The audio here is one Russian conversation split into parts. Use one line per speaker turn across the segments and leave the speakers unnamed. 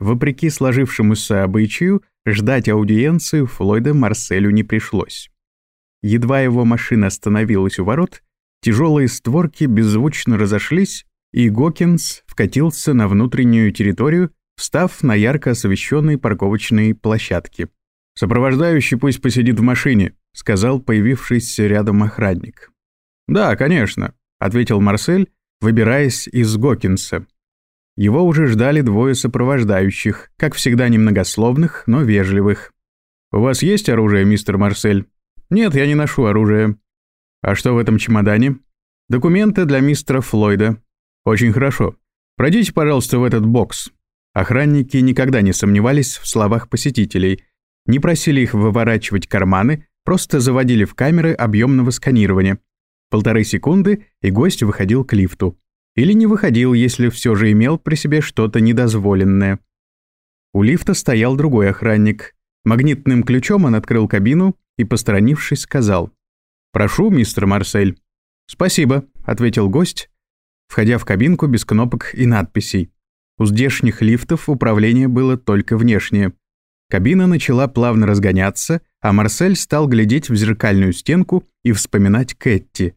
Вопреки сложившемуся обычаю, ждать аудиенцию Флойда Марселю не пришлось. Едва его машина остановилась у ворот, тяжелые створки беззвучно разошлись, и Гокинс вкатился на внутреннюю территорию, встав на ярко освещенной парковочной площадке. «Сопровождающий пусть посидит в машине», — сказал появившийся рядом охранник. «Да, конечно», — ответил Марсель, выбираясь из Гокинса. Его уже ждали двое сопровождающих, как всегда немногословных, но вежливых. «У вас есть оружие, мистер Марсель?» «Нет, я не ношу оружие». «А что в этом чемодане?» «Документы для мистера Флойда». «Очень хорошо. Пройдите, пожалуйста, в этот бокс». Охранники никогда не сомневались в словах посетителей, не просили их выворачивать карманы, просто заводили в камеры объемного сканирования. Полторы секунды, и гость выходил к лифту. Или не выходил, если все же имел при себе что-то недозволенное. У лифта стоял другой охранник. Магнитным ключом он открыл кабину и, посторонившись, сказал «Прошу, мистер Марсель». «Спасибо», — ответил гость, входя в кабинку без кнопок и надписей. У здешних лифтов управление было только внешнее. Кабина начала плавно разгоняться, а Марсель стал глядеть в зеркальную стенку и вспоминать Кэтти.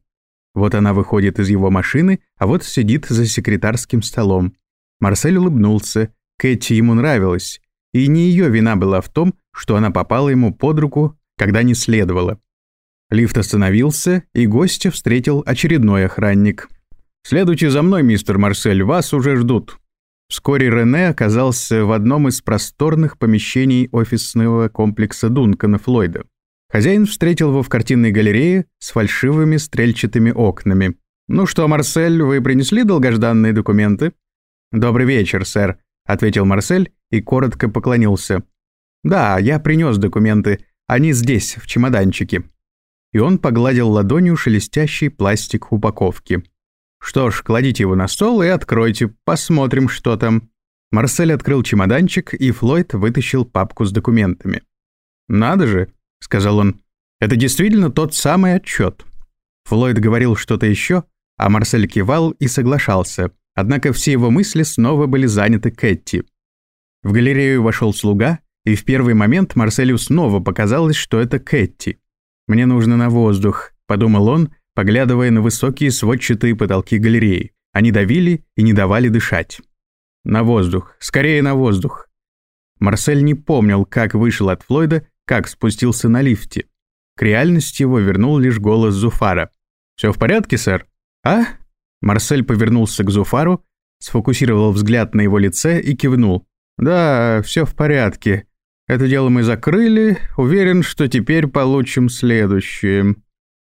Вот она выходит из его машины, а вот сидит за секретарским столом. Марсель улыбнулся. Кэти ему нравилась. И не ее вина была в том, что она попала ему под руку, когда не следовало. Лифт остановился, и гостя встретил очередной охранник. «Следуйте за мной, мистер Марсель, вас уже ждут». Вскоре Рене оказался в одном из просторных помещений офисного комплекса Дункана Флойда. Хозяин встретил его в картинной галерее с фальшивыми стрельчатыми окнами. «Ну что, Марсель, вы принесли долгожданные документы?» «Добрый вечер, сэр», — ответил Марсель и коротко поклонился. «Да, я принес документы. Они здесь, в чемоданчике». И он погладил ладонью шелестящий пластик упаковки. «Что ж, кладите его на стол и откройте, посмотрим, что там». Марсель открыл чемоданчик, и Флойд вытащил папку с документами. «Надо же, — сказал он. «Это действительно тот самый отчет». Флойд говорил что-то еще, а Марсель кивал и соглашался, однако все его мысли снова были заняты Кэтти. В галерею вошел слуга, и в первый момент Марселю снова показалось, что это Кэтти. «Мне нужно на воздух», — подумал он, поглядывая на высокие сводчатые потолки галереи. Они давили и не давали дышать. «На воздух, скорее на воздух». Марсель не помнил, как вышел от Флойда как спустился на лифте. К реальности его вернул лишь голос Зуфара. «Все в порядке, сэр?» «А?» Марсель повернулся к Зуфару, сфокусировал взгляд на его лице и кивнул. «Да, все в порядке. Это дело мы закрыли. Уверен, что теперь получим следующее».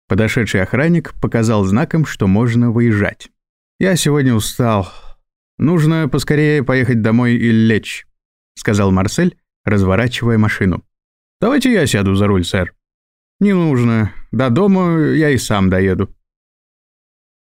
Подошедший охранник показал знаком, что можно выезжать. «Я сегодня устал. Нужно поскорее поехать домой и лечь», — сказал Марсель, разворачивая машину. «Давайте я сяду за руль, сэр». «Не нужно. До дома я и сам доеду».